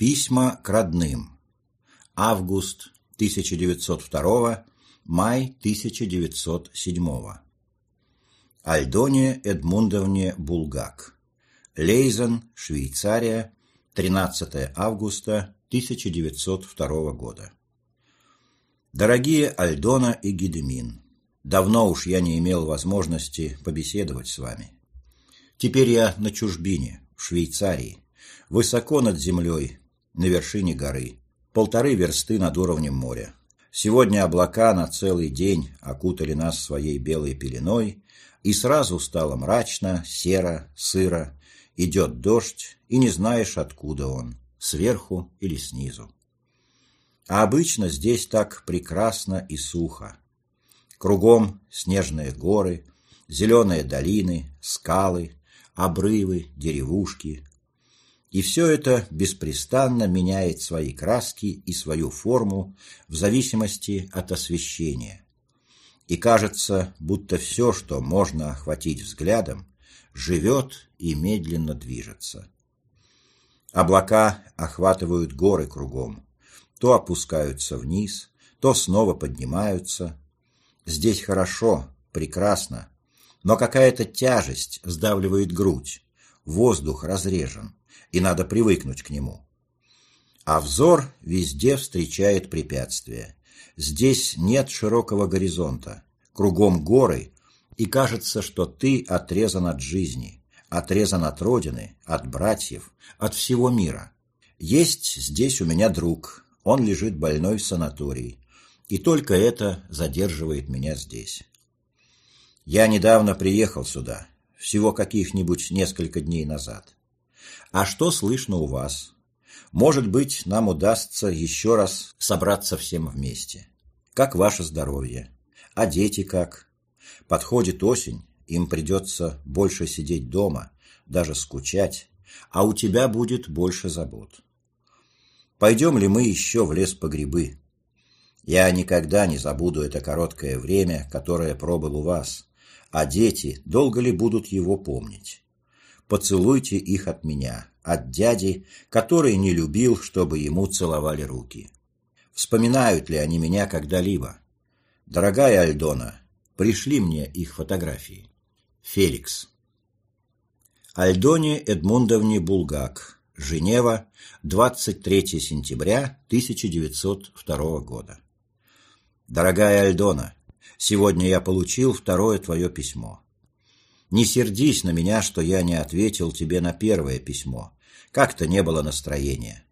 Письма к родным. Август 1902, май 1907. Альдоне Эдмундовне Булгак. Лейзен, Швейцария, 13 августа 1902 года. Дорогие Альдона и Гедемин, давно уж я не имел возможности побеседовать с вами. Теперь я на чужбине, в Швейцарии, высоко над землей, на вершине горы, полторы версты над уровнем моря. Сегодня облака на целый день окутали нас своей белой пеленой, и сразу стало мрачно, серо, сыро, идет дождь, и не знаешь, откуда он, сверху или снизу. А обычно здесь так прекрасно и сухо. Кругом снежные горы, зеленые долины, скалы, обрывы, деревушки, и все это беспрестанно меняет свои краски и свою форму в зависимости от освещения. И кажется, будто все, что можно охватить взглядом, живет и медленно движется. Облака охватывают горы кругом, то опускаются вниз, то снова поднимаются. Здесь хорошо, прекрасно, но какая-то тяжесть сдавливает грудь, воздух разрежен и надо привыкнуть к нему. А взор везде встречает препятствия. Здесь нет широкого горизонта, кругом горы, и кажется, что ты отрезан от жизни, отрезан от родины, от братьев, от всего мира. Есть здесь у меня друг, он лежит больной в санатории, и только это задерживает меня здесь. Я недавно приехал сюда, всего каких-нибудь несколько дней назад. А что слышно у вас? Может быть, нам удастся еще раз собраться всем вместе. Как ваше здоровье? А дети как? Подходит осень, им придется больше сидеть дома, даже скучать, а у тебя будет больше забот. Пойдем ли мы еще в лес по грибы? Я никогда не забуду это короткое время, которое пробыл у вас, а дети долго ли будут его помнить? Поцелуйте их от меня, от дяди, который не любил, чтобы ему целовали руки. Вспоминают ли они меня когда-либо? Дорогая Альдона, пришли мне их фотографии. Феликс. Альдоне Эдмундовне Булгак. Женева, 23 сентября 1902 года. Дорогая Альдона, сегодня я получил второе твое письмо. Не сердись на меня, что я не ответил тебе на первое письмо. Как-то не было настроения.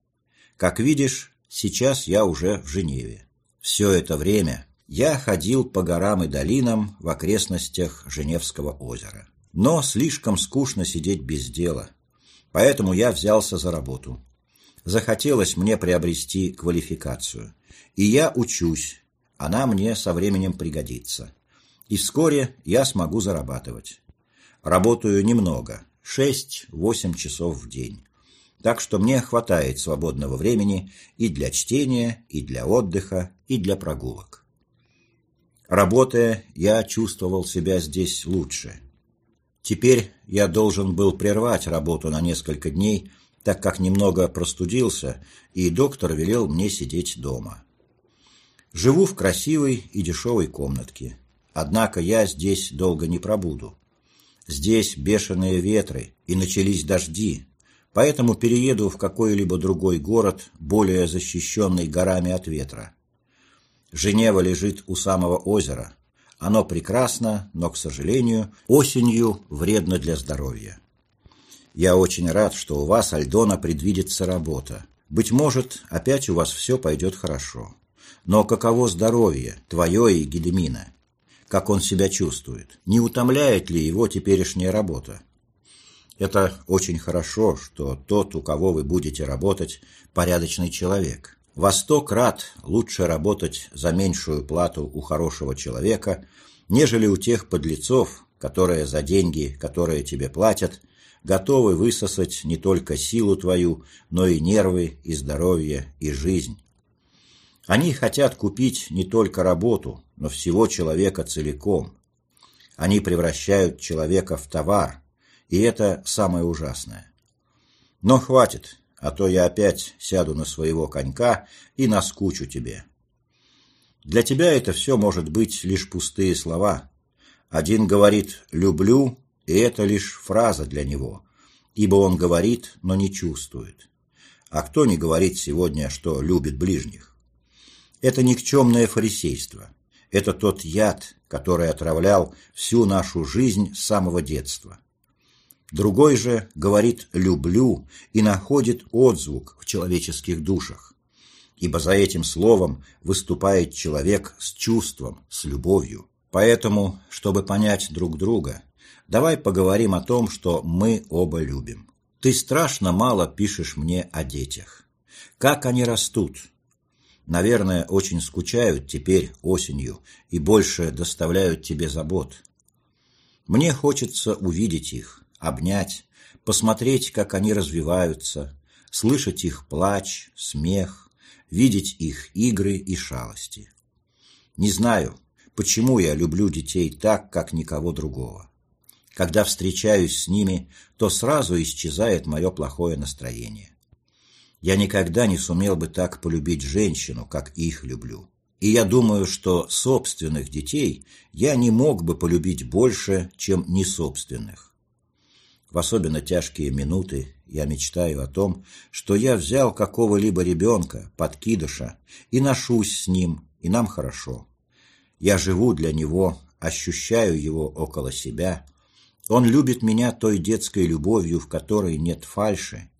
Как видишь, сейчас я уже в Женеве. Все это время я ходил по горам и долинам в окрестностях Женевского озера. Но слишком скучно сидеть без дела. Поэтому я взялся за работу. Захотелось мне приобрести квалификацию. И я учусь. Она мне со временем пригодится. И вскоре я смогу зарабатывать. Работаю немного, 6-8 часов в день. Так что мне хватает свободного времени и для чтения, и для отдыха, и для прогулок. Работая, я чувствовал себя здесь лучше. Теперь я должен был прервать работу на несколько дней, так как немного простудился, и доктор велел мне сидеть дома. Живу в красивой и дешевой комнатке. Однако я здесь долго не пробуду. Здесь бешеные ветры и начались дожди, поэтому перееду в какой-либо другой город, более защищенный горами от ветра. Женева лежит у самого озера. Оно прекрасно, но, к сожалению, осенью вредно для здоровья. Я очень рад, что у вас, Альдона, предвидится работа. Быть может, опять у вас все пойдет хорошо. Но каково здоровье, твое и Гедемина? Как он себя чувствует, не утомляет ли его теперешняя работа. Это очень хорошо, что тот, у кого вы будете работать, порядочный человек. Во сто крат лучше работать за меньшую плату у хорошего человека, нежели у тех подлецов, которые за деньги, которые тебе платят, готовы высосать не только силу твою, но и нервы, и здоровье, и жизнь. Они хотят купить не только работу, но всего человека целиком. Они превращают человека в товар, и это самое ужасное. Но хватит, а то я опять сяду на своего конька и наскучу тебе. Для тебя это все может быть лишь пустые слова. Один говорит «люблю», и это лишь фраза для него, ибо он говорит, но не чувствует. А кто не говорит сегодня, что любит ближних? Это никчемное фарисейство. Это тот яд, который отравлял всю нашу жизнь с самого детства. Другой же говорит «люблю» и находит отзвук в человеческих душах, ибо за этим словом выступает человек с чувством, с любовью. Поэтому, чтобы понять друг друга, давай поговорим о том, что мы оба любим. Ты страшно мало пишешь мне о детях. Как они растут? Наверное, очень скучают теперь осенью и больше доставляют тебе забот. Мне хочется увидеть их, обнять, посмотреть, как они развиваются, слышать их плач, смех, видеть их игры и шалости. Не знаю, почему я люблю детей так, как никого другого. Когда встречаюсь с ними, то сразу исчезает мое плохое настроение. Я никогда не сумел бы так полюбить женщину, как их люблю. И я думаю, что собственных детей я не мог бы полюбить больше, чем несобственных. В особенно тяжкие минуты я мечтаю о том, что я взял какого-либо ребенка, подкидыша, и ношусь с ним, и нам хорошо. Я живу для него, ощущаю его около себя. Он любит меня той детской любовью, в которой нет фальши.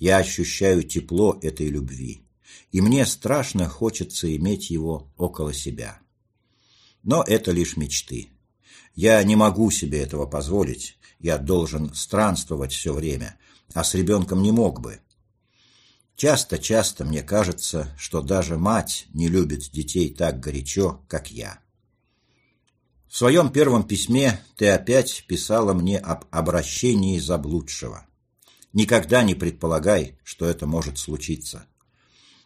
Я ощущаю тепло этой любви, и мне страшно хочется иметь его около себя. Но это лишь мечты. Я не могу себе этого позволить, я должен странствовать все время, а с ребенком не мог бы. Часто-часто мне кажется, что даже мать не любит детей так горячо, как я. В своем первом письме ты опять писала мне об обращении заблудшего. Никогда не предполагай, что это может случиться.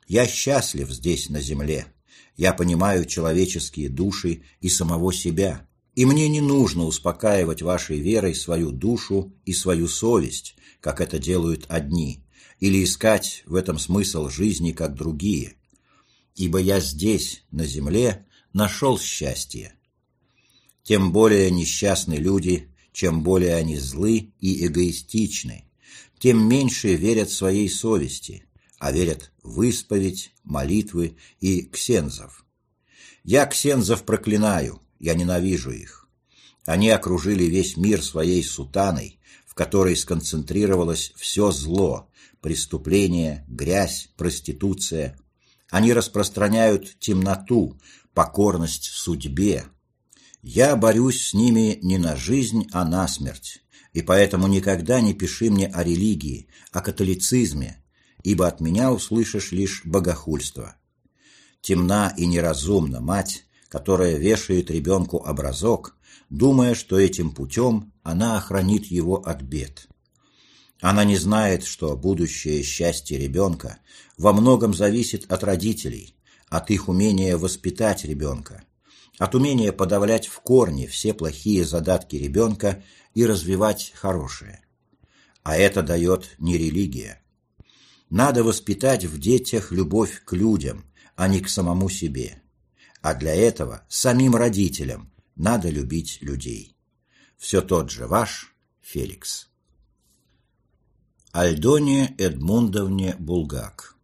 Я счастлив здесь, на земле. Я понимаю человеческие души и самого себя. И мне не нужно успокаивать вашей верой свою душу и свою совесть, как это делают одни, или искать в этом смысл жизни, как другие. Ибо я здесь, на земле, нашел счастье. Тем более несчастны люди, чем более они злы и эгоистичны, тем меньше верят своей совести, а верят в исповедь, молитвы и ксензов. Я ксензов проклинаю, я ненавижу их. Они окружили весь мир своей сутаной, в которой сконцентрировалось все зло, преступление, грязь, проституция. Они распространяют темноту, покорность судьбе. Я борюсь с ними не на жизнь, а на смерть, и поэтому никогда не пиши мне о религии, о католицизме, ибо от меня услышишь лишь богохульство. Темна и неразумна мать, которая вешает ребенку образок, думая, что этим путем она охранит его от бед. Она не знает, что будущее счастье ребенка во многом зависит от родителей, от их умения воспитать ребенка, от умения подавлять в корне все плохие задатки ребенка и развивать хорошее. А это дает не религия. Надо воспитать в детях любовь к людям, а не к самому себе. А для этого самим родителям надо любить людей. Все тот же ваш Феликс. Альдоне Эдмундовне Булгак.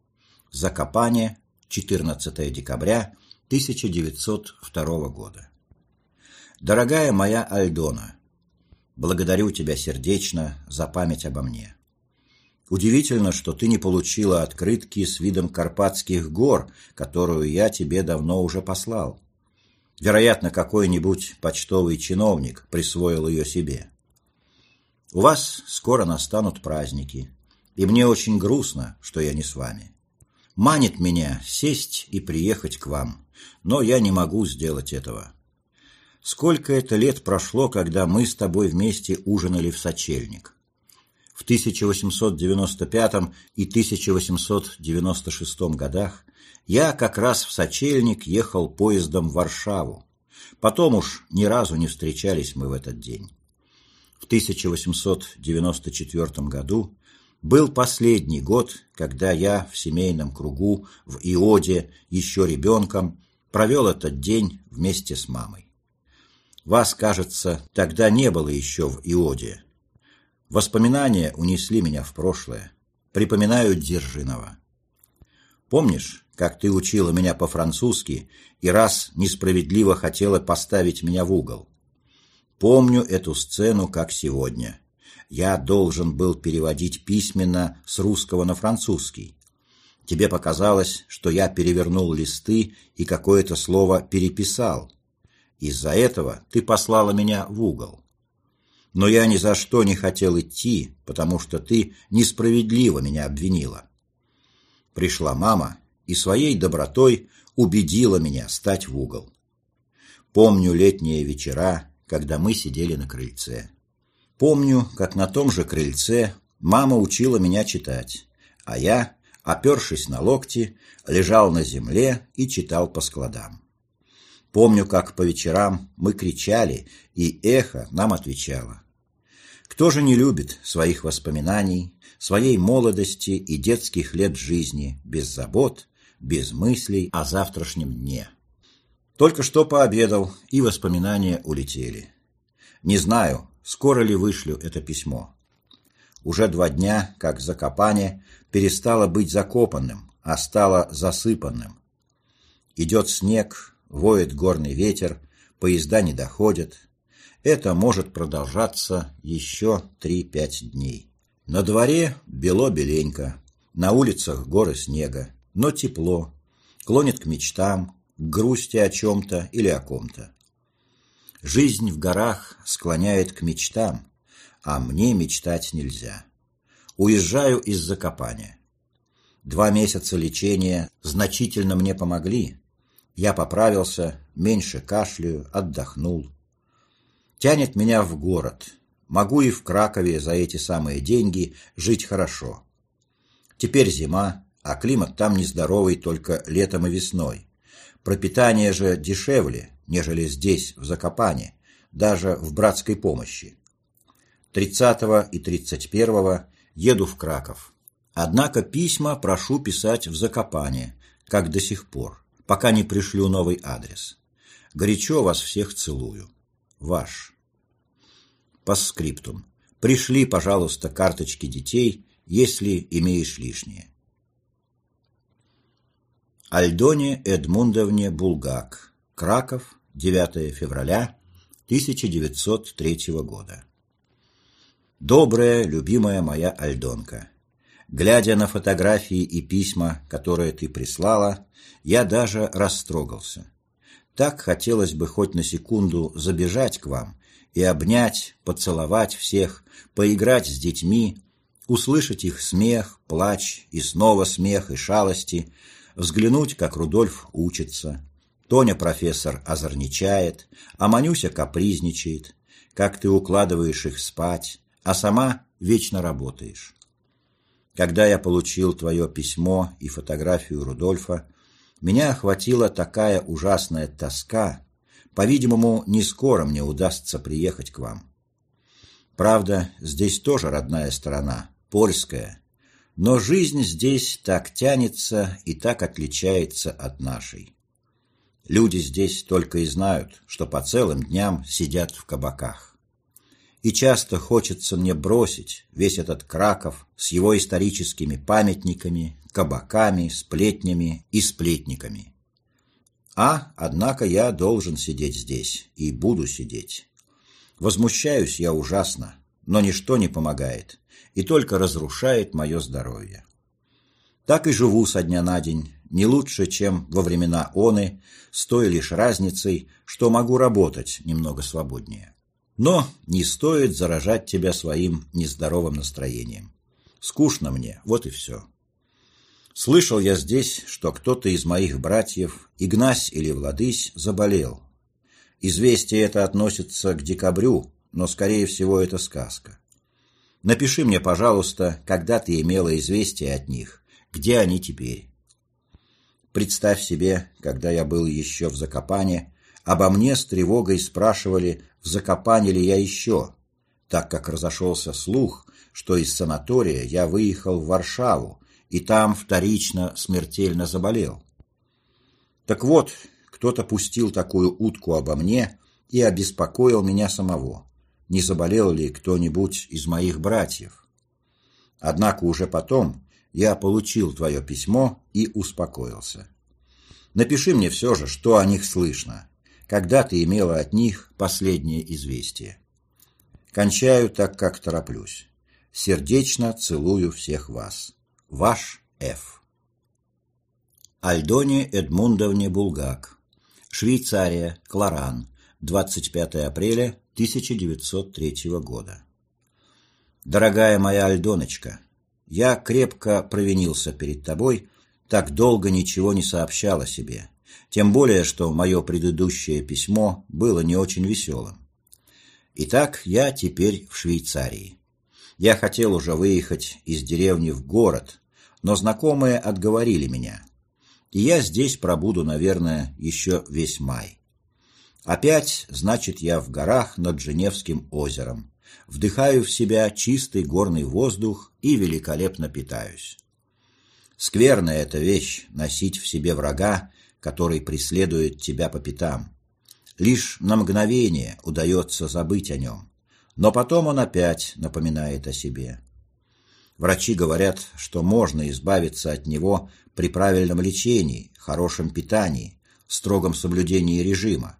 Закопание, 14 декабря 1902 года. Дорогая моя Альдона, благодарю тебя сердечно за память обо мне. Удивительно, что ты не получила открытки с видом Карпатских гор, которую я тебе давно уже послал. Вероятно, какой-нибудь почтовый чиновник присвоил ее себе. У вас скоро настанут праздники, и мне очень грустно, что я не с вами. Манит меня сесть и приехать к вам, но я не могу сделать этого. Сколько это лет прошло, когда мы с тобой вместе ужинали в сочельник в 1895 и 1896 годах я как раз в сочельник ехал поездом в Варшаву. Потом уж ни разу не встречались мы в этот день. В 1894 году Был последний год, когда я в семейном кругу в Иоде, еще ребенком, провел этот день вместе с мамой. Вас, кажется, тогда не было еще в Иоде. Воспоминания унесли меня в прошлое. Припоминаю Дзержинова. Помнишь, как ты учила меня по-французски и раз несправедливо хотела поставить меня в угол? Помню эту сцену, как сегодня. Я должен был переводить письменно с русского на французский. Тебе показалось, что я перевернул листы и какое-то слово переписал. Из-за этого ты послала меня в угол. Но я ни за что не хотел идти, потому что ты несправедливо меня обвинила. Пришла мама и своей добротой убедила меня стать в угол. Помню летние вечера, когда мы сидели на крыльце. Помню, как на том же крыльце мама учила меня читать, а я, опершись на локти, лежал на земле и читал по складам. Помню, как по вечерам мы кричали, и эхо нам отвечало. Кто же не любит своих воспоминаний, своей молодости и детских лет жизни без забот, без мыслей о завтрашнем дне? Только что пообедал, и воспоминания улетели. Не знаю, скоро ли вышлю это письмо. Уже два дня, как Закопане перестало быть закопанным, а стало засыпанным. Идет снег, воет горный ветер, поезда не доходят. Это может продолжаться еще три-пять дней. На дворе бело-беленько, на улицах горы снега, но тепло, клонит к мечтам, к грусти о чем-то или о ком-то. Жизнь в горах склоняет к мечтам, а мне мечтать нельзя. Уезжаю из Закопания. Два месяца лечения значительно мне помогли, я поправился, меньше кашляю, отдохнул. Тянет меня в город. Могу и в Кракове за эти самые деньги жить хорошо. Теперь зима, а климат там нездоровый только летом и весной. Пропитание же дешевле, нежели здесь, в Закопане, даже в братской помощи. 30 и 31 еду в Краков. Однако письма прошу писать в Закопане, как до сих пор пока не пришлю новый адрес. Горячо вас всех целую. Ваш. По скриптум. Пришли, пожалуйста, карточки детей, если имеешь лишние. Альдоне Эдмундовне Булгак. Краков, 9 февраля 1903 года. Добрая, любимая моя Альдонка, Глядя на фотографии и письма, которые ты прислала, я даже растрогался. Так хотелось бы хоть на секунду забежать к вам и обнять, поцеловать всех, поиграть с детьми, услышать их смех, плач и снова смех и шалости, взглянуть, как Рудольф учится. Тоня профессор озорничает, а Манюся капризничает, как ты укладываешь их спать, а сама вечно работаешь. Когда я получил твое письмо и фотографию Рудольфа, меня охватила такая ужасная тоска, по-видимому, не скоро мне удастся приехать к вам. Правда, здесь тоже родная сторона, польская, но жизнь здесь так тянется и так отличается от нашей. Люди здесь только и знают, что по целым дням сидят в кабаках и часто хочется мне бросить весь этот Краков с его историческими памятниками, кабаками, сплетнями и сплетниками. А, однако, я должен сидеть здесь и буду сидеть. Возмущаюсь я ужасно, но ничто не помогает и только разрушает мое здоровье. Так и живу со дня на день, не лучше, чем во времена оны, с той лишь разницей, что могу работать немного свободнее. Но не стоит заражать тебя своим нездоровым настроением. Скучно мне, вот и все. Слышал я здесь, что кто-то из моих братьев, Игнась или Владысь, заболел. Известие это относится к декабрю, но, скорее всего, это сказка. Напиши мне, пожалуйста, когда ты имела известие от них, где они теперь. Представь себе, когда я был еще в Закопане, обо мне с тревогой спрашивали, в Закопане ли я еще, так как разошелся слух, что из санатория я выехал в Варшаву и там вторично смертельно заболел. Так вот, кто-то пустил такую утку обо мне и обеспокоил меня самого, не заболел ли кто-нибудь из моих братьев. Однако уже потом я получил твое письмо и успокоился. Напиши мне все же, что о них слышно, когда ты имела от них последнее известие. Кончаю так, как тороплюсь. Сердечно целую всех вас. Ваш Ф. Альдоне Эдмундовне Булгак. Швейцария, Кларан, 25 апреля 1903 года. Дорогая моя Альдоночка, я крепко провинился перед тобой, так долго ничего не сообщал о себе, тем более, что мое предыдущее письмо было не очень веселым. Итак, я теперь в Швейцарии. Я хотел уже выехать из деревни в город, но знакомые отговорили меня. И я здесь пробуду, наверное, еще весь май. Опять, значит, я в горах над Женевским озером. Вдыхаю в себя чистый горный воздух и великолепно питаюсь. Скверная эта вещь — носить в себе врага, который преследует тебя по пятам. Лишь на мгновение удается забыть о нем, но потом он опять напоминает о себе. Врачи говорят, что можно избавиться от него при правильном лечении, хорошем питании, строгом соблюдении режима.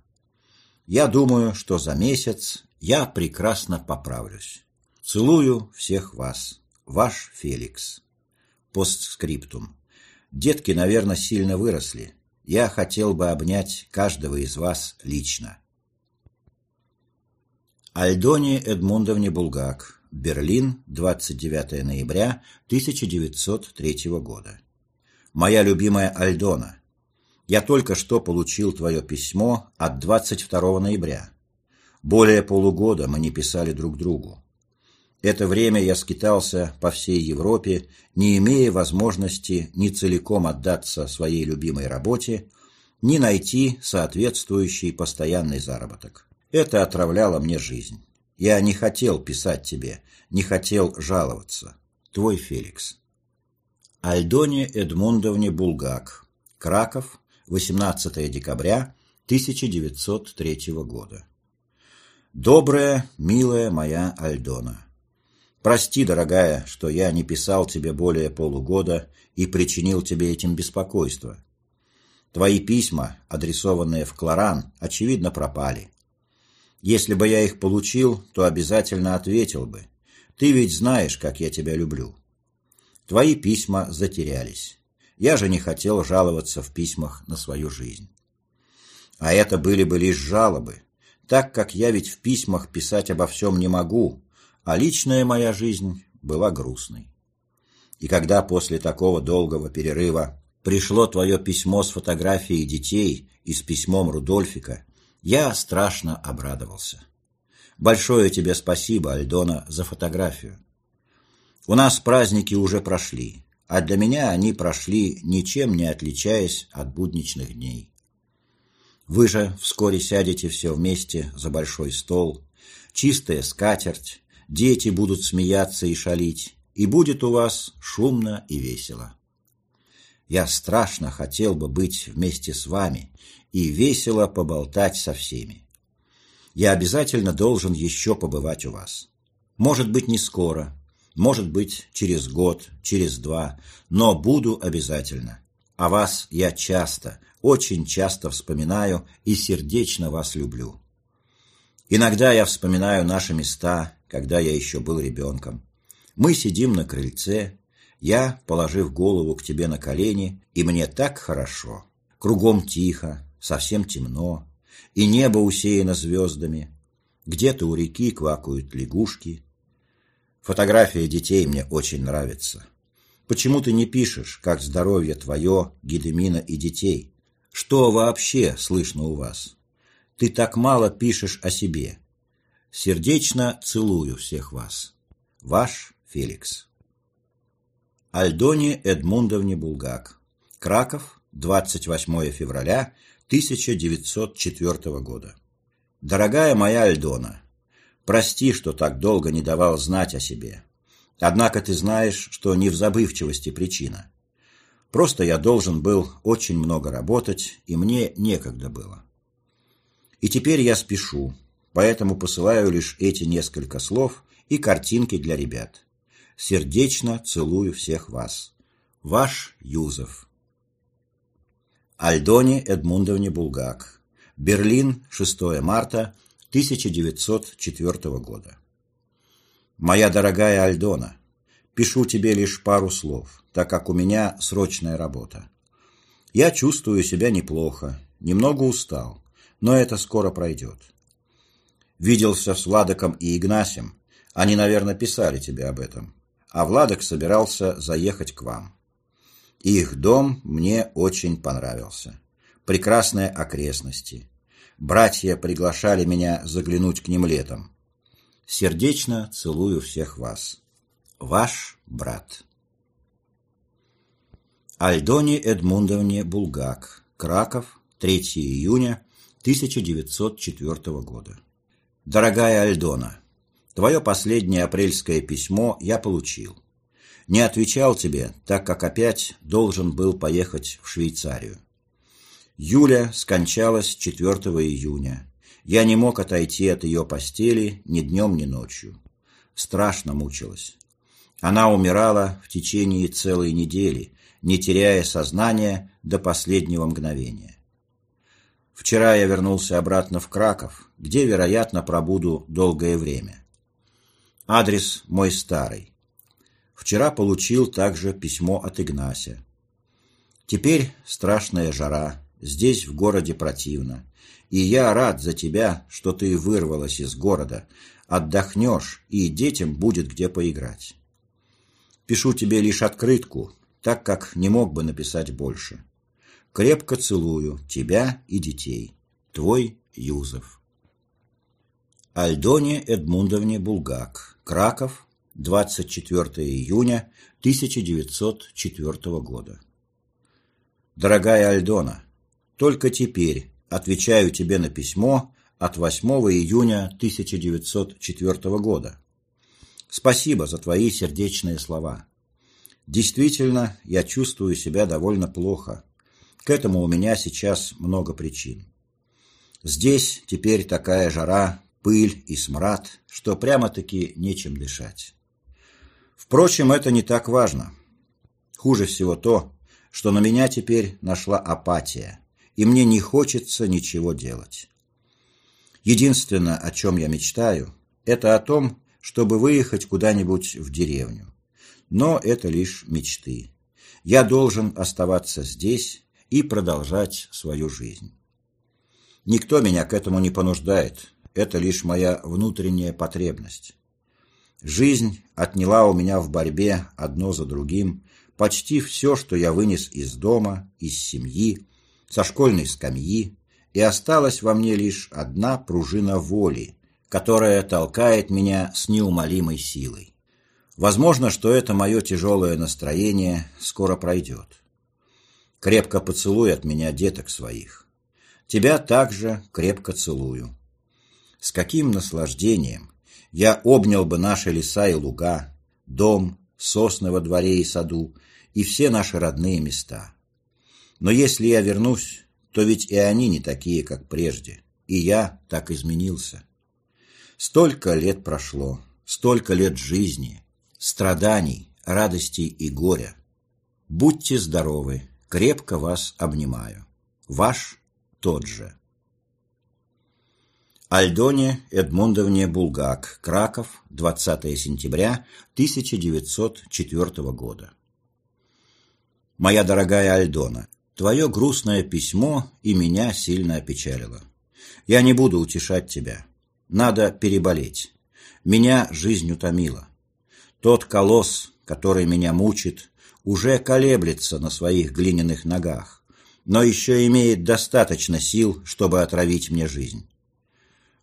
Я думаю, что за месяц я прекрасно поправлюсь. Целую всех вас. Ваш Феликс. Постскриптум. Детки, наверное, сильно выросли. Я хотел бы обнять каждого из вас лично. Альдоне Эдмундовне Булгак. Берлин, 29 ноября 1903 года. Моя любимая Альдона, я только что получил твое письмо от 22 ноября. Более полугода мы не писали друг другу. Это время я скитался по всей Европе, не имея возможности ни целиком отдаться своей любимой работе, ни найти соответствующий постоянный заработок. Это отравляло мне жизнь. Я не хотел писать тебе, не хотел жаловаться. Твой Феликс. Альдоне Эдмундовне Булгак. Краков, 18 декабря 1903 года. Добрая, милая моя Альдона. Прости, дорогая, что я не писал тебе более полугода и причинил тебе этим беспокойство. Твои письма, адресованные в Кларан, очевидно пропали. Если бы я их получил, то обязательно ответил бы. Ты ведь знаешь, как я тебя люблю. Твои письма затерялись. Я же не хотел жаловаться в письмах на свою жизнь. А это были бы лишь жалобы, так как я ведь в письмах писать обо всем не могу, а личная моя жизнь была грустной. И когда после такого долгого перерыва пришло твое письмо с фотографией детей и с письмом Рудольфика, я страшно обрадовался. Большое тебе спасибо, Альдона, за фотографию. У нас праздники уже прошли, а для меня они прошли, ничем не отличаясь от будничных дней. Вы же вскоре сядете все вместе за большой стол, чистая скатерть, дети будут смеяться и шалить, и будет у вас шумно и весело. Я страшно хотел бы быть вместе с вами и весело поболтать со всеми. Я обязательно должен еще побывать у вас. Может быть, не скоро, может быть, через год, через два, но буду обязательно. А вас я часто, очень часто вспоминаю и сердечно вас люблю. Иногда я вспоминаю наши места, когда я еще был ребенком. Мы сидим на крыльце, я, положив голову к тебе на колени, и мне так хорошо. Кругом тихо, совсем темно, и небо усеяно звездами. Где-то у реки квакают лягушки. Фотография детей мне очень нравится. Почему ты не пишешь, как здоровье твое, Гедемина и детей? Что вообще слышно у вас? Ты так мало пишешь о себе. Сердечно целую всех вас. Ваш Феликс. Альдоне Эдмундовне Булгак. Краков, 28 февраля 1904 года. Дорогая моя Альдона, прости, что так долго не давал знать о себе. Однако ты знаешь, что не в забывчивости причина. Просто я должен был очень много работать, и мне некогда было. И теперь я спешу, поэтому посылаю лишь эти несколько слов и картинки для ребят. Сердечно целую всех вас. Ваш Юзов. Альдоне Эдмундовне Булгак. Берлин, 6 марта 1904 года. Моя дорогая Альдона, пишу тебе лишь пару слов, так как у меня срочная работа. Я чувствую себя неплохо, немного устал, но это скоро пройдет. Виделся с Владоком и Игнасем, они, наверное, писали тебе об этом, а Владок собирался заехать к вам. Их дом мне очень понравился. Прекрасные окрестности. Братья приглашали меня заглянуть к ним летом. Сердечно целую всех вас. Ваш брат. Альдоне Эдмундовне Булгак. Краков, 3 июня 1904 года. Дорогая Альдона, твое последнее апрельское письмо я получил. Не отвечал тебе, так как опять должен был поехать в Швейцарию. Юля скончалась 4 июня я не мог отойти от ее постели ни днем, ни ночью. Страшно мучилась. Она умирала в течение целой недели, не теряя сознания до последнего мгновения. Вчера я вернулся обратно в Краков, где, вероятно, пробуду долгое время. Адрес мой старый. Вчера получил также письмо от Игнася. Теперь страшная жара, здесь в городе противно. И я рад за тебя, что ты вырвалась из города, отдохнешь, и детям будет где поиграть. Пишу тебе лишь открытку, так как не мог бы написать больше. Крепко целую тебя и детей. Твой Юзов. Альдоне Эдмундовне Булгак. Краков, 24 июня 1904 года. Дорогая Альдона, только теперь Отвечаю тебе на письмо от 8 июня 1904 года. Спасибо за твои сердечные слова. Действительно, я чувствую себя довольно плохо. К этому у меня сейчас много причин. Здесь теперь такая жара, пыль и смрад, что прямо-таки нечем дышать. Впрочем, это не так важно. Хуже всего то, что на меня теперь нашла апатия и мне не хочется ничего делать. Единственное, о чем я мечтаю, это о том, чтобы выехать куда-нибудь в деревню. Но это лишь мечты. Я должен оставаться здесь и продолжать свою жизнь. Никто меня к этому не понуждает, это лишь моя внутренняя потребность. Жизнь отняла у меня в борьбе одно за другим почти все, что я вынес из дома, из семьи, со школьной скамьи, и осталась во мне лишь одна пружина воли, которая толкает меня с неумолимой силой. Возможно, что это мое тяжелое настроение скоро пройдет. Крепко поцелуй от меня деток своих. Тебя также крепко целую. С каким наслаждением я обнял бы наши леса и луга, дом, сосны во дворе и саду и все наши родные места. Но если я вернусь, то ведь и они не такие, как прежде, и я так изменился. Столько лет прошло, столько лет жизни, страданий, радостей и горя. Будьте здоровы, крепко вас обнимаю. Ваш тот же. Альдоне Эдмундовне Булгак, Краков, 20 сентября 1904 года. Моя дорогая Альдона, Твое грустное письмо и меня сильно опечалило. Я не буду утешать тебя. Надо переболеть. Меня жизнь утомила. Тот колосс, который меня мучит, уже колеблется на своих глиняных ногах, но еще имеет достаточно сил, чтобы отравить мне жизнь.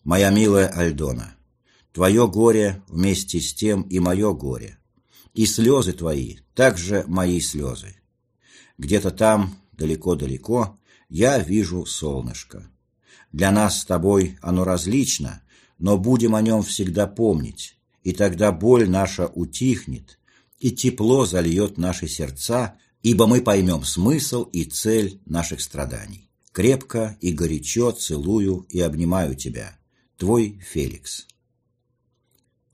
Моя милая Альдона, твое горе вместе с тем и мое горе, и слезы твои также мои слезы. Где-то там, далеко-далеко, я вижу солнышко. Для нас с тобой оно различно, но будем о нем всегда помнить, и тогда боль наша утихнет, и тепло зальет наши сердца, ибо мы поймем смысл и цель наших страданий. Крепко и горячо целую и обнимаю тебя. Твой Феликс.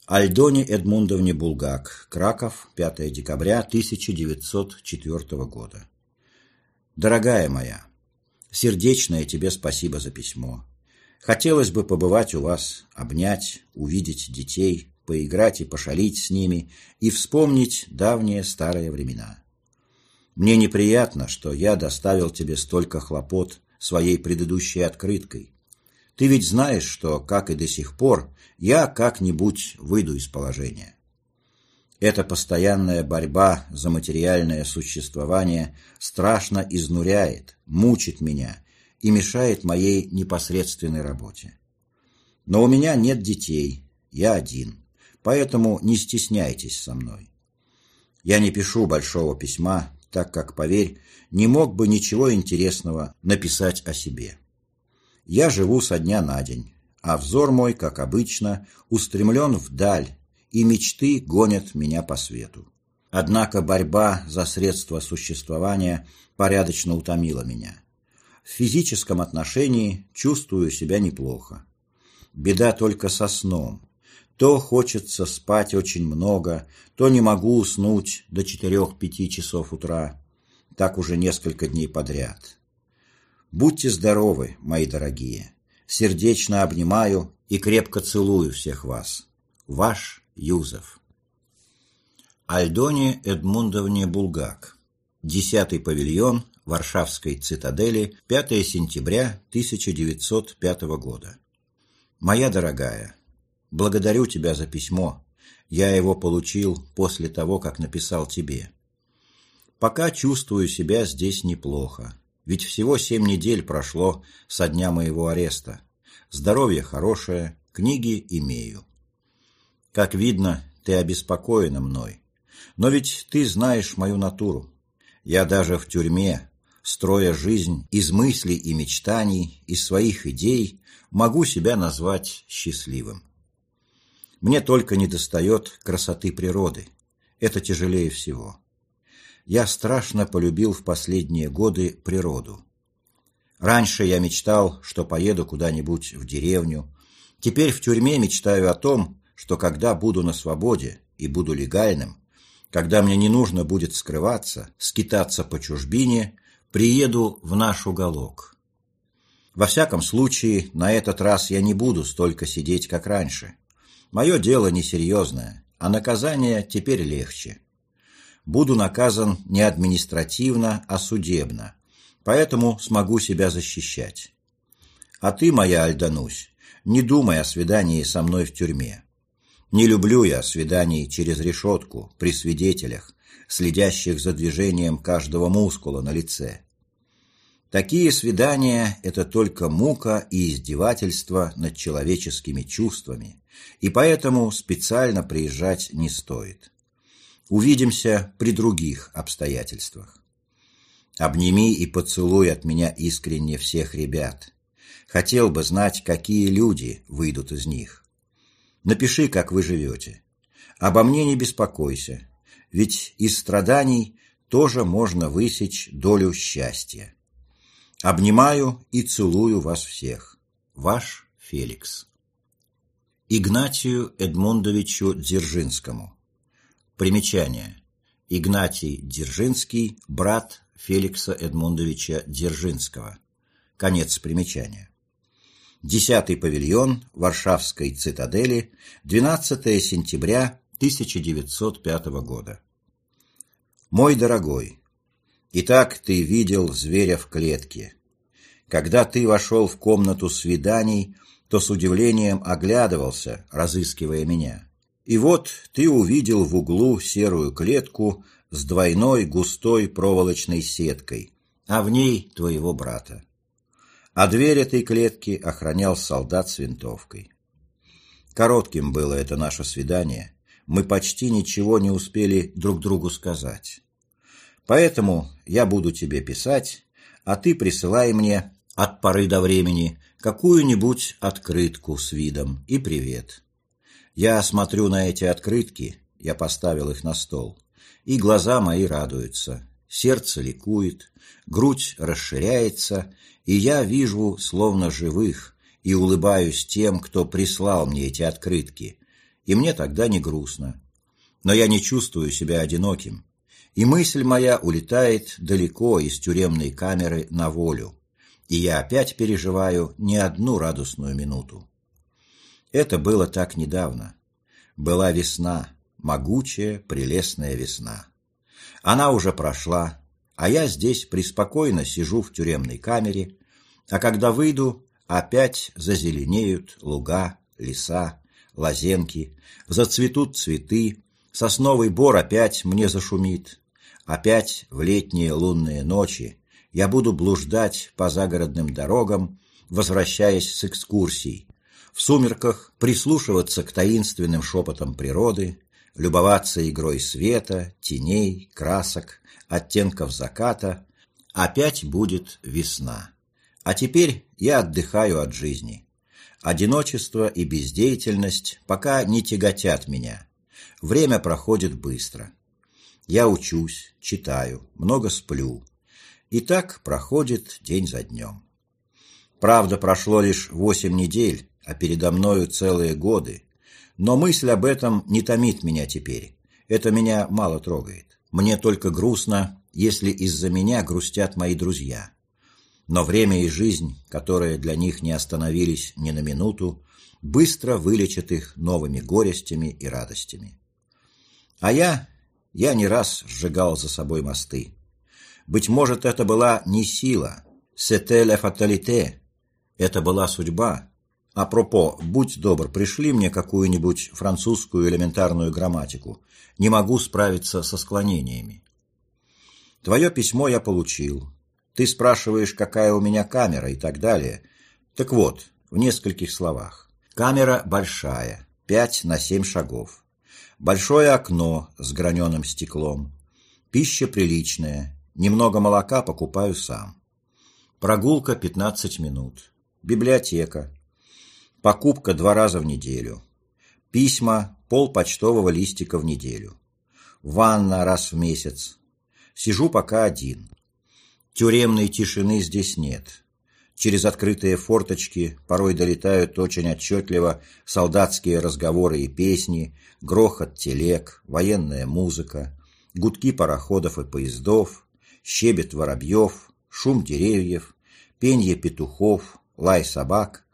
Альдоне Эдмундовне Булгак, Краков, 5 декабря 1904 года. Дорогая моя, сердечное тебе спасибо за письмо. Хотелось бы побывать у вас, обнять, увидеть детей, поиграть и пошалить с ними и вспомнить давние старые времена. Мне неприятно, что я доставил тебе столько хлопот своей предыдущей открыткой. Ты ведь знаешь, что, как и до сих пор, я как-нибудь выйду из положения. Эта постоянная борьба за материальное существование страшно изнуряет, мучит меня и мешает моей непосредственной работе. Но у меня нет детей, я один, поэтому не стесняйтесь со мной. Я не пишу большого письма, так как, поверь, не мог бы ничего интересного написать о себе. Я живу со дня на день, а взор мой, как обычно, устремлен вдаль, и мечты гонят меня по свету. Однако борьба за средства существования порядочно утомила меня. В физическом отношении чувствую себя неплохо. Беда только со сном. То хочется спать очень много, то не могу уснуть до четырех-пяти часов утра. Так уже несколько дней подряд. Будьте здоровы, мои дорогие. Сердечно обнимаю и крепко целую всех вас. Ваш Юзеф. Альдоне Эдмундовне Булгак. Десятый павильон Варшавской цитадели, 5 сентября 1905 года. Моя дорогая, благодарю тебя за письмо. Я его получил после того, как написал тебе. Пока чувствую себя здесь неплохо, ведь всего семь недель прошло со дня моего ареста. Здоровье хорошее, книги имею. Как видно, ты обеспокоена мной. Но ведь ты знаешь мою натуру. Я даже в тюрьме строя жизнь из мыслей и мечтаний, из своих идей, могу себя назвать счастливым. Мне только недостает красоты природы. Это тяжелее всего. Я страшно полюбил в последние годы природу. Раньше я мечтал, что поеду куда-нибудь в деревню. Теперь в тюрьме мечтаю о том, что когда буду на свободе и буду легальным, когда мне не нужно будет скрываться, скитаться по чужбине, приеду в наш уголок. Во всяком случае, на этот раз я не буду столько сидеть, как раньше. Мое дело несерьезное, а наказание теперь легче. Буду наказан не административно, а судебно, поэтому смогу себя защищать. А ты, моя Альданусь, не думай о свидании со мной в тюрьме. Не люблю я свиданий через решетку, при свидетелях, следящих за движением каждого мускула на лице. Такие свидания – это только мука и издевательство над человеческими чувствами, и поэтому специально приезжать не стоит. Увидимся при других обстоятельствах. Обними и поцелуй от меня искренне всех ребят. Хотел бы знать, какие люди выйдут из них. Напиши, как вы живете. Обо мне не беспокойся, ведь из страданий тоже можно высечь долю счастья. Обнимаю и целую вас всех. Ваш Феликс. Игнатию Эдмундовичу Дзержинскому. Примечание. Игнатий Дзержинский, брат Феликса Эдмундовича Дзержинского. Конец примечания. Десятый павильон Варшавской цитадели, 12 сентября 1905 года. Мой дорогой, итак ты видел зверя в клетке. Когда ты вошел в комнату свиданий, то с удивлением оглядывался, разыскивая меня. И вот ты увидел в углу серую клетку с двойной густой проволочной сеткой, а в ней твоего брата. А дверь этой клетки охранял солдат с винтовкой. Коротким было это наше свидание, мы почти ничего не успели друг другу сказать. Поэтому я буду тебе писать, а ты присылай мне от поры до времени какую-нибудь открытку с видом и привет. Я смотрю на эти открытки, я поставил их на стол, и глаза мои радуются, сердце ликует, грудь расширяется, и я вижу словно живых, и улыбаюсь тем, кто прислал мне эти открытки, и мне тогда не грустно. Но я не чувствую себя одиноким, и мысль моя улетает далеко из тюремной камеры на волю, и я опять переживаю не одну радостную минуту. Это было так недавно. Была весна, могучая, прелестная весна. Она уже прошла, а я здесь преспокойно сижу в тюремной камере, а когда выйду, опять зазеленеют луга, леса, лозенки, зацветут цветы, сосновый бор опять мне зашумит, опять в летние лунные ночи я буду блуждать по загородным дорогам, возвращаясь с экскурсий, в сумерках прислушиваться к таинственным шепотам природы, любоваться игрой света, теней, красок, оттенков заката. Опять будет весна. А теперь я отдыхаю от жизни. Одиночество и бездеятельность пока не тяготят меня. Время проходит быстро. Я учусь, читаю, много сплю. И так проходит день за днем. Правда, прошло лишь восемь недель, а передо мною целые годы. Но мысль об этом не томит меня теперь. Это меня мало трогает. Мне только грустно, если из-за меня грустят мои друзья. Но время и жизнь, которые для них не остановились ни на минуту, быстро вылечат их новыми горестями и радостями. А я, я не раз сжигал за собой мосты. Быть может, это была не сила, «c'était la fatalité», это была судьба, Апропо, будь добр, пришли мне какую-нибудь французскую элементарную грамматику. Не могу справиться со склонениями. Твое письмо я получил. Ты спрашиваешь, какая у меня камера и так далее. Так вот, в нескольких словах. Камера большая, пять на семь шагов. Большое окно с граненым стеклом. Пища приличная. Немного молока покупаю сам. Прогулка 15 минут. Библиотека. Покупка два раза в неделю. Письма, пол почтового листика в неделю. Ванна раз в месяц. Сижу пока один. Тюремной тишины здесь нет. Через открытые форточки порой долетают очень отчетливо солдатские разговоры и песни, грохот телег, военная музыка, гудки пароходов и поездов, щебет воробьев, шум деревьев, пенье петухов, лай собак,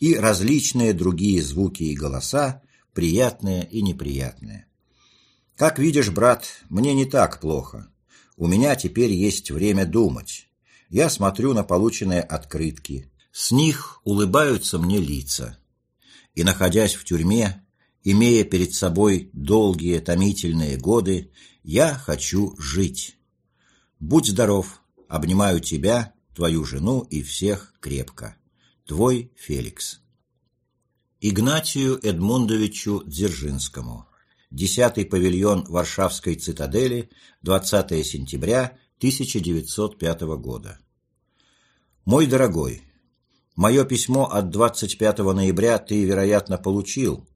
и различные другие звуки и голоса, приятные и неприятные. Как видишь, брат, мне не так плохо. У меня теперь есть время думать. Я смотрю на полученные открытки. С них улыбаются мне лица. И, находясь в тюрьме, имея перед собой долгие томительные годы, я хочу жить. Будь здоров, обнимаю тебя, твою жену и всех крепко. Твой Феликс. Игнатию Эдмундовичу Дзержинскому. Десятый павильон Варшавской цитадели, 20 сентября 1905 года. Мой дорогой, мое письмо от 25 ноября ты, вероятно, получил.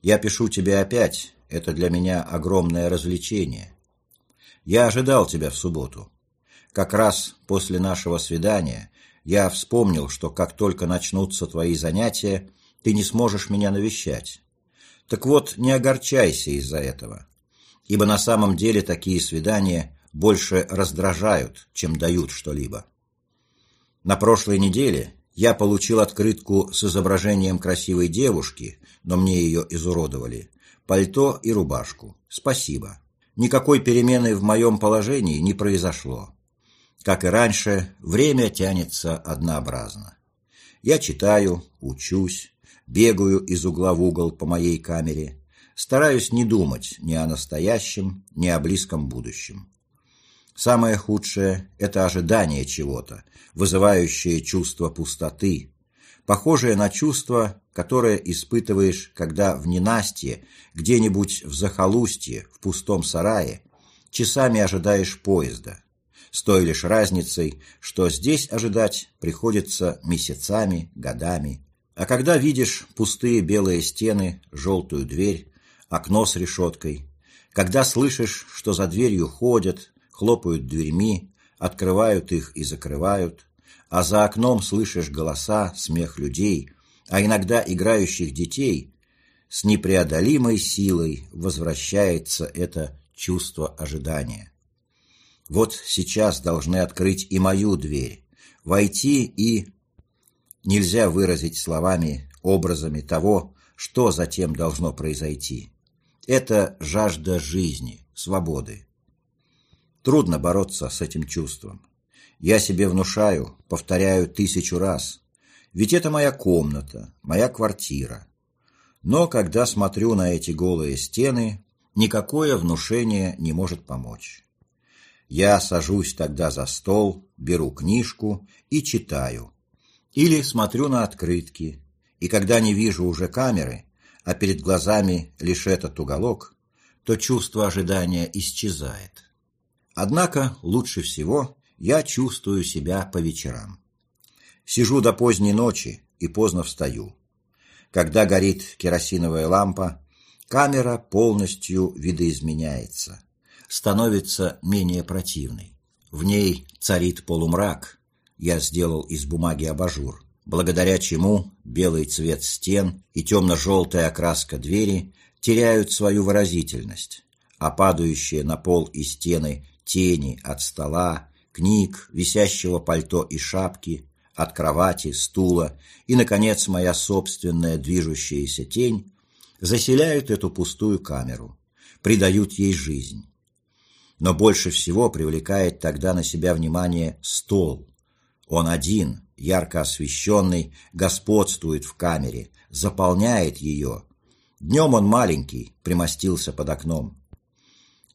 Я пишу тебе опять, это для меня огромное развлечение. Я ожидал тебя в субботу. Как раз после нашего свидания я вспомнил, что как только начнутся твои занятия, ты не сможешь меня навещать. Так вот, не огорчайся из-за этого, ибо на самом деле такие свидания больше раздражают, чем дают что-либо. На прошлой неделе я получил открытку с изображением красивой девушки, но мне ее изуродовали, пальто и рубашку. Спасибо. Никакой перемены в моем положении не произошло. Как и раньше, время тянется однообразно. Я читаю, учусь, бегаю из угла в угол по моей камере, стараюсь не думать ни о настоящем, ни о близком будущем. Самое худшее – это ожидание чего-то, вызывающее чувство пустоты, похожее на чувство, которое испытываешь, когда в ненастье, где-нибудь в захолустье, в пустом сарае, часами ожидаешь поезда – с той лишь разницей, что здесь ожидать приходится месяцами, годами, А когда видишь пустые белые стены, желтую дверь, окно с решеткой, когда слышишь, что за дверью ходят, хлопают дверьми, открывают их и закрывают, а за окном слышишь голоса, смех людей, а иногда играющих детей, с непреодолимой силой возвращается это чувство ожидания. Вот сейчас должны открыть и мою дверь, войти и... Нельзя выразить словами, образами того, что затем должно произойти. Это жажда жизни, свободы. Трудно бороться с этим чувством. Я себе внушаю, повторяю тысячу раз. Ведь это моя комната, моя квартира. Но когда смотрю на эти голые стены, никакое внушение не может помочь. Я сажусь тогда за стол, беру книжку и читаю. Или смотрю на открытки, и когда не вижу уже камеры, а перед глазами лишь этот уголок, то чувство ожидания исчезает. Однако лучше всего я чувствую себя по вечерам. Сижу до поздней ночи и поздно встаю. Когда горит керосиновая лампа, камера полностью видоизменяется, становится менее противной. В ней царит полумрак. Я сделал из бумаги абажур, благодаря чему белый цвет стен и темно-желтая окраска двери теряют свою выразительность, а падающие на пол и стены тени от стола, книг, висящего пальто и шапки, от кровати, стула и, наконец, моя собственная движущаяся тень заселяют эту пустую камеру, придают ей жизнь. Но больше всего привлекает тогда на себя внимание стол. Он один, ярко освещенный, господствует в камере, заполняет ее. Днем он маленький, примостился под окном.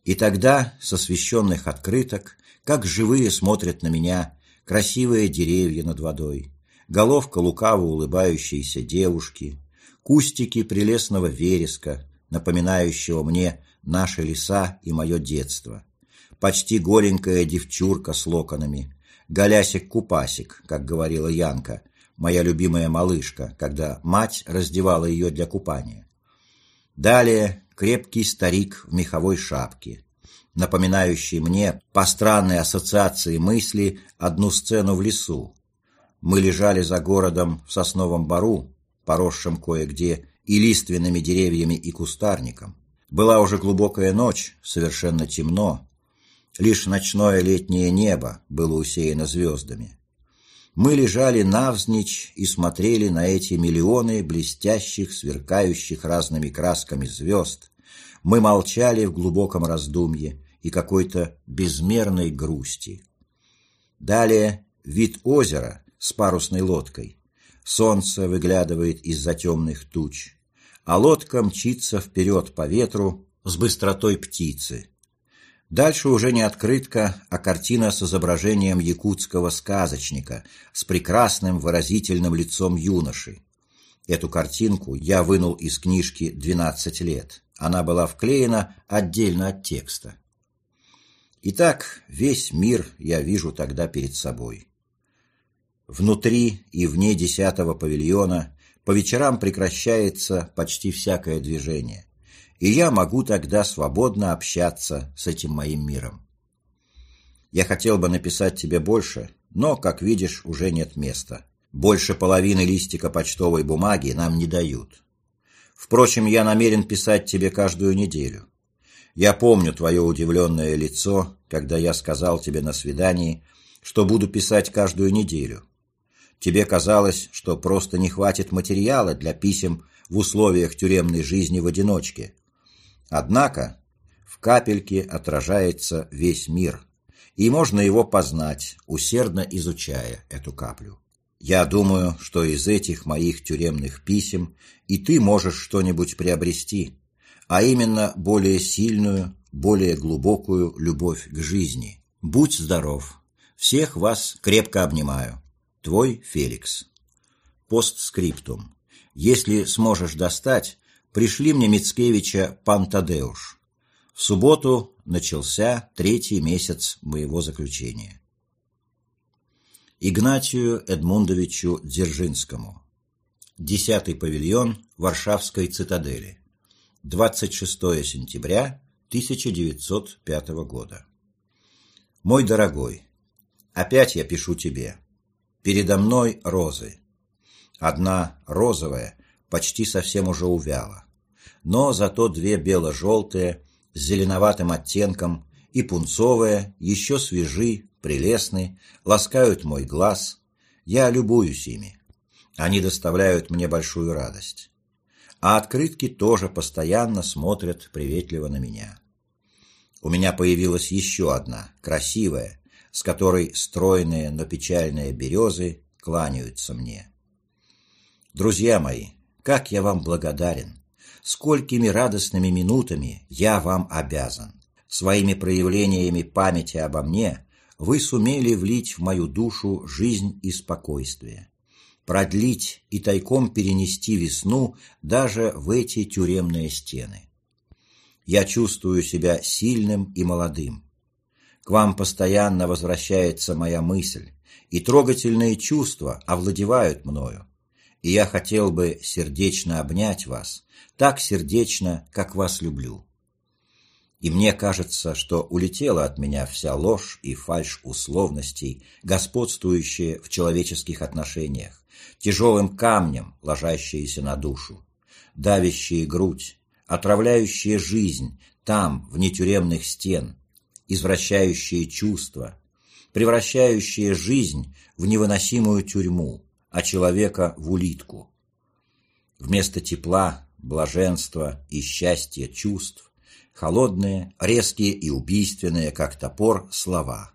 И тогда с освещенных открыток, как живые смотрят на меня красивые деревья над водой, головка лукаво улыбающейся девушки, кустики прелестного вереска, напоминающего мне наши леса и мое детство, почти голенькая девчурка с локонами, голясик-купасик, как говорила Янка, моя любимая малышка, когда мать раздевала ее для купания. Далее крепкий старик в меховой шапке, напоминающий мне по странной ассоциации мысли одну сцену в лесу. Мы лежали за городом в сосновом бару, поросшем кое-где и лиственными деревьями и кустарником. Была уже глубокая ночь, совершенно темно. Лишь ночное летнее небо было усеяно звездами. Мы лежали навзничь и смотрели на эти миллионы блестящих, сверкающих разными красками звезд, мы молчали в глубоком раздумье и какой-то безмерной грусти. Далее вид озера с парусной лодкой. Солнце выглядывает из-за темных туч, а лодка мчится вперед по ветру с быстротой птицы. Дальше уже не открытка, а картина с изображением якутского сказочника с прекрасным выразительным лицом юноши. Эту картинку я вынул из книжки «12 лет». Она была вклеена отдельно от текста. Итак, весь мир я вижу тогда перед собой. Внутри и вне десятого павильона по вечерам прекращается почти всякое движение, и я могу тогда свободно общаться с этим моим миром. Я хотел бы написать тебе больше, но, как видишь, уже нет места. Больше половины листика почтовой бумаги нам не дают. Впрочем, я намерен писать тебе каждую неделю. Я помню твое удивленное лицо, когда я сказал тебе на свидании, что буду писать каждую неделю. Тебе казалось, что просто не хватит материала для писем в условиях тюремной жизни в одиночке. Однако в капельке отражается весь мир, и можно его познать, усердно изучая эту каплю. Я думаю, что из этих моих тюремных писем и ты можешь что-нибудь приобрести, а именно более сильную, более глубокую любовь к жизни. Будь здоров. Всех вас крепко обнимаю. Твой Феликс. Постскриптум. Если сможешь достать, пришли мне Мицкевича Пантадеуш. В субботу начался третий месяц моего заключения. Игнатию Эдмундовичу Дзержинскому. 10 павильон Варшавской цитадели. 26 сентября 1905 года. Мой дорогой, опять я пишу тебе. Передо мной розы. Одна розовая, почти совсем уже увяла. Но зато две бело-желтые, с зеленоватым оттенком, и пунцовые, еще свежи, прелестны, ласкают мой глаз. Я любуюсь ими. Они доставляют мне большую радость. А открытки тоже постоянно смотрят приветливо на меня. У меня появилась еще одна, красивая, с которой стройные, но печальные березы кланяются мне. Друзья мои, как я вам благодарен! Сколькими радостными минутами я вам обязан! Своими проявлениями памяти обо мне вы сумели влить в мою душу жизнь и спокойствие, продлить и тайком перенести весну даже в эти тюремные стены. Я чувствую себя сильным и молодым. К вам постоянно возвращается моя мысль, и трогательные чувства овладевают мною и я хотел бы сердечно обнять вас, так сердечно, как вас люблю. И мне кажется, что улетела от меня вся ложь и фальшь условностей, господствующие в человеческих отношениях, тяжелым камнем, ложащиеся на душу, давящие грудь, отравляющие жизнь там, вне тюремных стен, извращающие чувства, превращающие жизнь в невыносимую тюрьму, а человека в улитку. Вместо тепла, блаженства и счастья чувств холодные, резкие и убийственные, как топор, слова.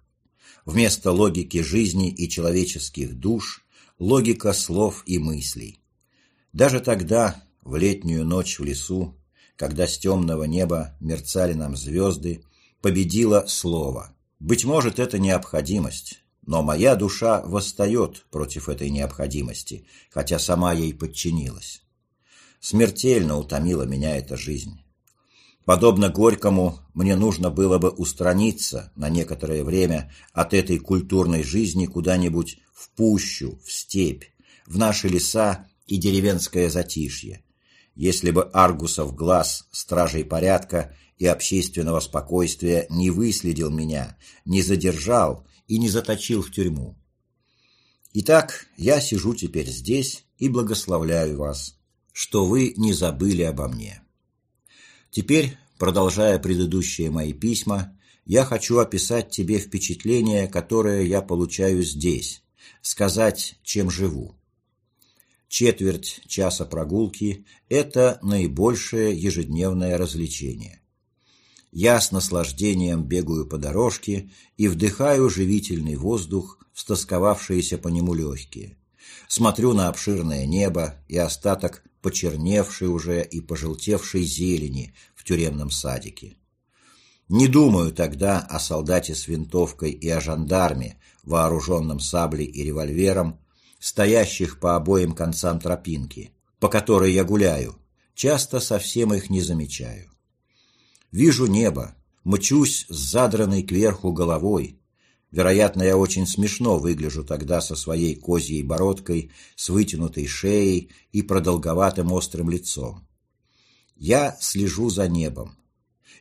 Вместо логики жизни и человеческих душ – логика слов и мыслей. Даже тогда, в летнюю ночь в лесу, когда с темного неба мерцали нам звезды, победило слово. Быть может, это необходимость, но моя душа восстает против этой необходимости, хотя сама ей подчинилась. Смертельно утомила меня эта жизнь. Подобно Горькому, мне нужно было бы устраниться на некоторое время от этой культурной жизни куда-нибудь в пущу, в степь, в наши леса и деревенское затишье. Если бы Аргусов глаз стражей порядка и общественного спокойствия не выследил меня, не задержал и не заточил в тюрьму. Итак, я сижу теперь здесь и благословляю вас, что вы не забыли обо мне. Теперь, продолжая предыдущие мои письма, я хочу описать тебе впечатление, которое я получаю здесь, сказать, чем живу. Четверть часа прогулки – это наибольшее ежедневное развлечение. Я с наслаждением бегаю по дорожке и вдыхаю живительный воздух в стосковавшиеся по нему легкие. Смотрю на обширное небо и остаток почерневшей уже и пожелтевшей зелени в тюремном садике. Не думаю тогда о солдате с винтовкой и о жандарме, вооруженном саблей и револьвером, стоящих по обоим концам тропинки, по которой я гуляю, часто совсем их не замечаю. Вижу небо, мчусь с задранной кверху головой. Вероятно, я очень смешно выгляжу тогда со своей козьей бородкой, с вытянутой шеей и продолговатым острым лицом. Я слежу за небом.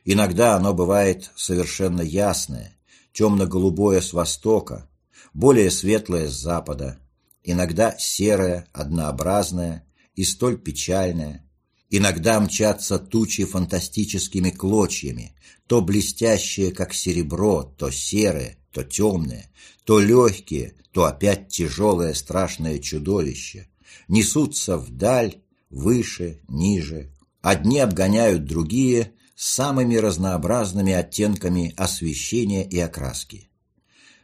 Иногда оно бывает совершенно ясное, темно-голубое с востока, более светлое с запада, иногда серое, однообразное и столь печальное, Иногда мчатся тучи фантастическими клочьями, то блестящие, как серебро, то серые, то темные, то легкие, то опять тяжелое страшное чудовище. Несутся вдаль, выше, ниже. Одни обгоняют другие с самыми разнообразными оттенками освещения и окраски.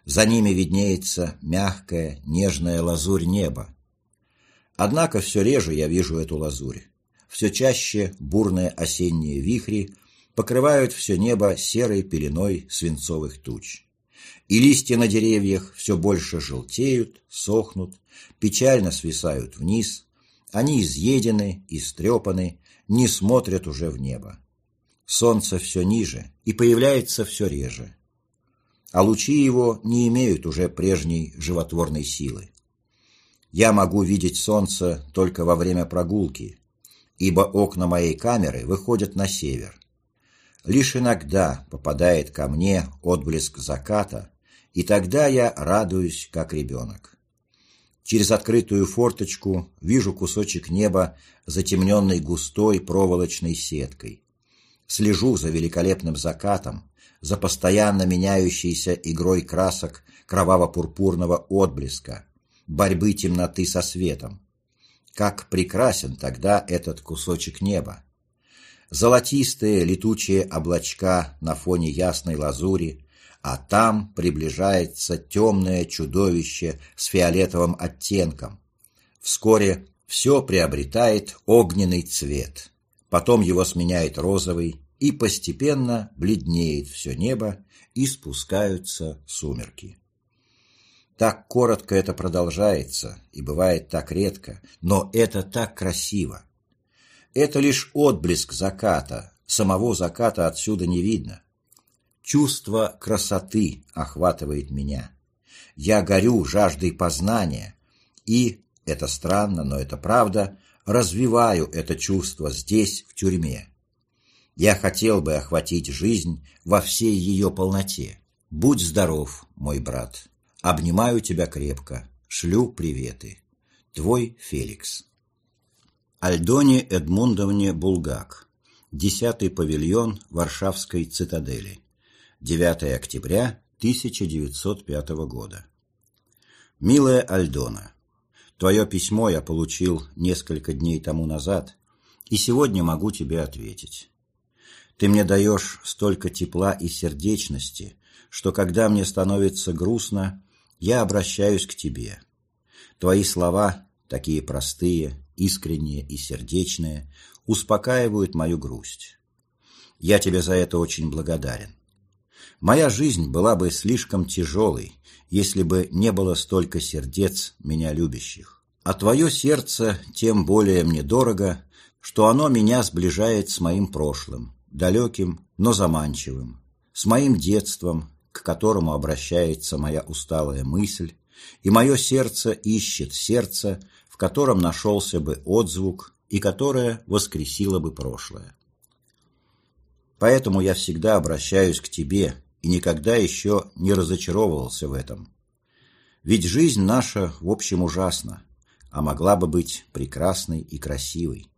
За ними виднеется мягкая, нежная лазурь неба. Однако все реже я вижу эту лазурь все чаще бурные осенние вихри покрывают все небо серой пеленой свинцовых туч. И листья на деревьях все больше желтеют, сохнут, печально свисают вниз, они изъедены, истрепаны, не смотрят уже в небо. Солнце все ниже и появляется все реже. А лучи его не имеют уже прежней животворной силы. Я могу видеть солнце только во время прогулки, ибо окна моей камеры выходят на север. Лишь иногда попадает ко мне отблеск заката, и тогда я радуюсь, как ребенок. Через открытую форточку вижу кусочек неба, затемненный густой проволочной сеткой. Слежу за великолепным закатом, за постоянно меняющейся игрой красок кроваво-пурпурного отблеска, борьбы темноты со светом. Как прекрасен тогда этот кусочек неба! Золотистые летучие облачка на фоне ясной лазури, а там приближается темное чудовище с фиолетовым оттенком. Вскоре все приобретает огненный цвет, потом его сменяет розовый, и постепенно бледнеет все небо, и спускаются сумерки. Так коротко это продолжается, и бывает так редко, но это так красиво. Это лишь отблеск заката, самого заката отсюда не видно. Чувство красоты охватывает меня. Я горю жаждой познания и, это странно, но это правда, развиваю это чувство здесь, в тюрьме. Я хотел бы охватить жизнь во всей ее полноте. Будь здоров, мой брат. Обнимаю тебя крепко. Шлю приветы. Твой Феликс. Альдоне Эдмундовне Булгак. Десятый павильон Варшавской цитадели. 9 октября 1905 года. Милая Альдона, твое письмо я получил несколько дней тому назад, и сегодня могу тебе ответить. Ты мне даешь столько тепла и сердечности, что когда мне становится грустно, я обращаюсь к тебе. Твои слова, такие простые, искренние и сердечные, успокаивают мою грусть. Я тебе за это очень благодарен. Моя жизнь была бы слишком тяжелой, если бы не было столько сердец меня любящих. А твое сердце тем более мне дорого, что оно меня сближает с моим прошлым, далеким, но заманчивым, с моим детством, к которому обращается моя усталая мысль, и мое сердце ищет сердце, в котором нашелся бы отзвук и которое воскресило бы прошлое. Поэтому я всегда обращаюсь к тебе и никогда еще не разочаровывался в этом. Ведь жизнь наша, в общем, ужасна, а могла бы быть прекрасной и красивой.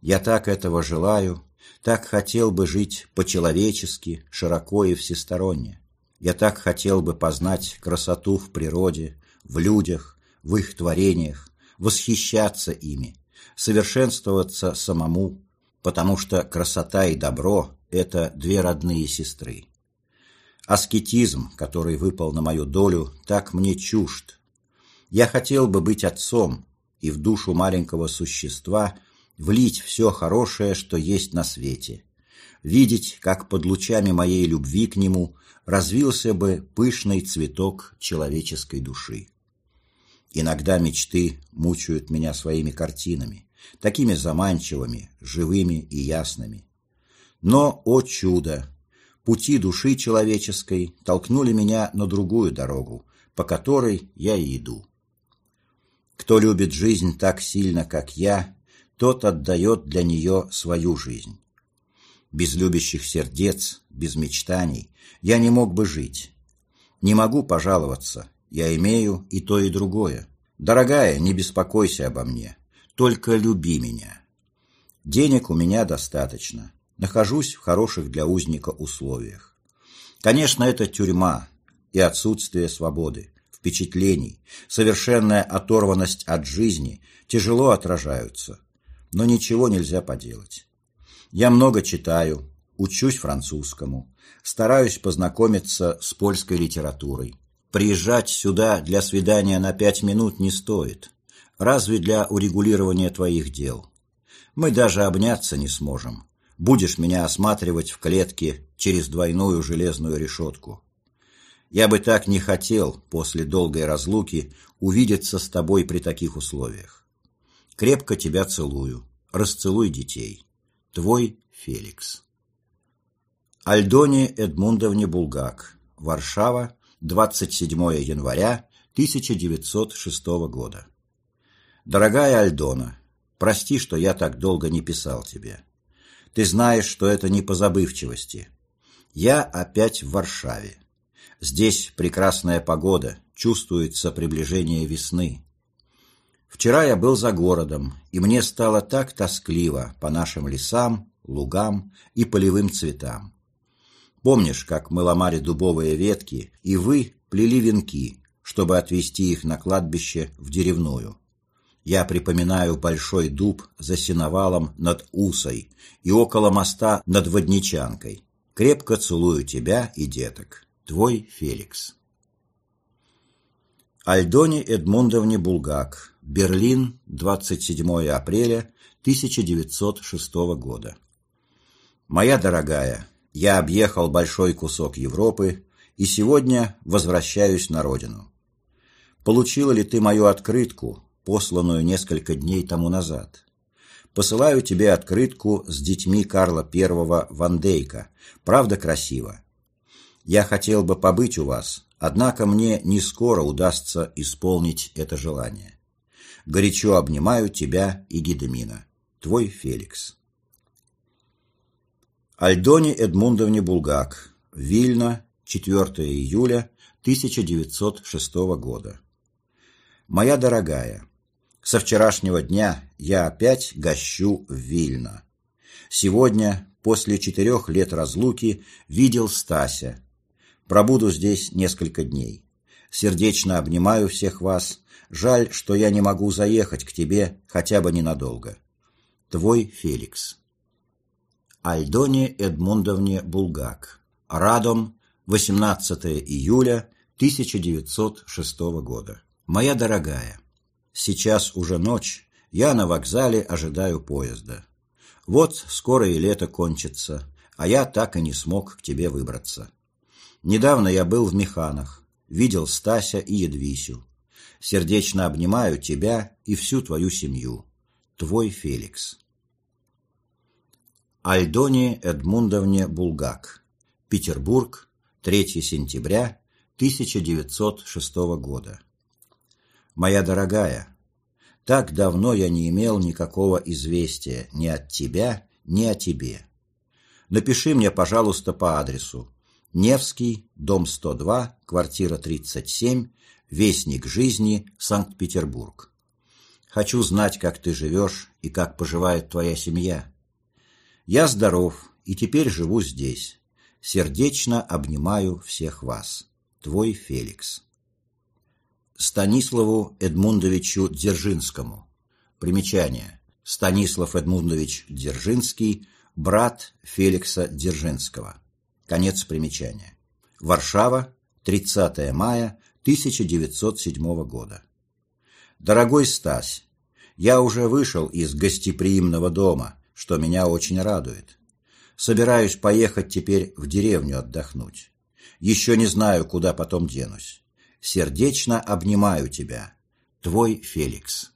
Я так этого желаю, так хотел бы жить по-человечески, широко и всесторонне. Я так хотел бы познать красоту в природе, в людях, в их творениях, восхищаться ими, совершенствоваться самому, потому что красота и добро – это две родные сестры. Аскетизм, который выпал на мою долю, так мне чужд. Я хотел бы быть отцом и в душу маленького существа – влить все хорошее, что есть на свете, видеть, как под лучами моей любви к нему развился бы пышный цветок человеческой души. Иногда мечты мучают меня своими картинами, такими заманчивыми, живыми и ясными. Но, о чудо! Пути души человеческой толкнули меня на другую дорогу, по которой я и иду. Кто любит жизнь так сильно, как я, тот отдает для нее свою жизнь. Без любящих сердец, без мечтаний я не мог бы жить. Не могу пожаловаться, я имею и то, и другое. Дорогая, не беспокойся обо мне, только люби меня. Денег у меня достаточно, нахожусь в хороших для узника условиях. Конечно, это тюрьма и отсутствие свободы, впечатлений, совершенная оторванность от жизни тяжело отражаются, но ничего нельзя поделать. Я много читаю, учусь французскому, стараюсь познакомиться с польской литературой. Приезжать сюда для свидания на пять минут не стоит, разве для урегулирования твоих дел. Мы даже обняться не сможем. Будешь меня осматривать в клетке через двойную железную решетку. Я бы так не хотел после долгой разлуки увидеться с тобой при таких условиях. Крепко тебя целую. Расцелуй детей. Твой Феликс. Альдоне Эдмундовне Булгак. Варшава, 27 января 1906 года. Дорогая Альдона, прости, что я так долго не писал тебе. Ты знаешь, что это не по забывчивости. Я опять в Варшаве. Здесь прекрасная погода, чувствуется приближение весны. Вчера я был за городом, и мне стало так тоскливо по нашим лесам, лугам и полевым цветам. Помнишь, как мы ломали дубовые ветки, и вы плели венки, чтобы отвезти их на кладбище в деревную? Я припоминаю большой дуб за сеновалом над Усой и около моста над Водничанкой. Крепко целую тебя и деток. Твой Феликс. Альдоне Эдмундовне Булгак. Берлин, 27 апреля 1906 года. Моя дорогая, я объехал большой кусок Европы и сегодня возвращаюсь на родину. Получила ли ты мою открытку, посланную несколько дней тому назад? Посылаю тебе открытку с детьми Карла I Вандейка. Правда красиво? Я хотел бы побыть у вас, однако мне не скоро удастся исполнить это желание. Горячо обнимаю тебя и Гидемина. Твой Феликс. Альдоне Эдмундовне Булгак. Вильна, 4 июля 1906 года. Моя дорогая, со вчерашнего дня я опять гощу в Вильно. Сегодня, после четырех лет разлуки, видел Стася. Пробуду здесь несколько дней. Сердечно обнимаю всех вас. Жаль, что я не могу заехать к тебе хотя бы ненадолго. Твой Феликс. Альдоне Эдмундовне Булгак. Радом, 18 июля 1906 года. Моя дорогая, сейчас уже ночь, я на вокзале ожидаю поезда. Вот скоро и лето кончится, а я так и не смог к тебе выбраться. Недавно я был в Механах, видел Стася и Едвисю. Сердечно обнимаю тебя и всю твою семью. Твой Феликс. Альдоне Эдмундовне Булгак. Петербург, 3 сентября 1906 года. Моя дорогая, так давно я не имел никакого известия ни от тебя, ни о тебе. Напиши мне, пожалуйста, по адресу Невский, дом 102, квартира 37, Вестник жизни, Санкт-Петербург. Хочу знать, как ты живешь и как поживает твоя семья. Я здоров и теперь живу здесь. Сердечно обнимаю всех вас. Твой Феликс. Станиславу Эдмундовичу Дзержинскому. Примечание. Станислав Эдмундович Дзержинский, брат Феликса Дзержинского. Конец примечания. Варшава, 30 мая 1907 года. Дорогой Стась, я уже вышел из гостеприимного дома, что меня очень радует. Собираюсь поехать теперь в деревню отдохнуть. Еще не знаю, куда потом денусь. Сердечно обнимаю тебя. Твой Феликс.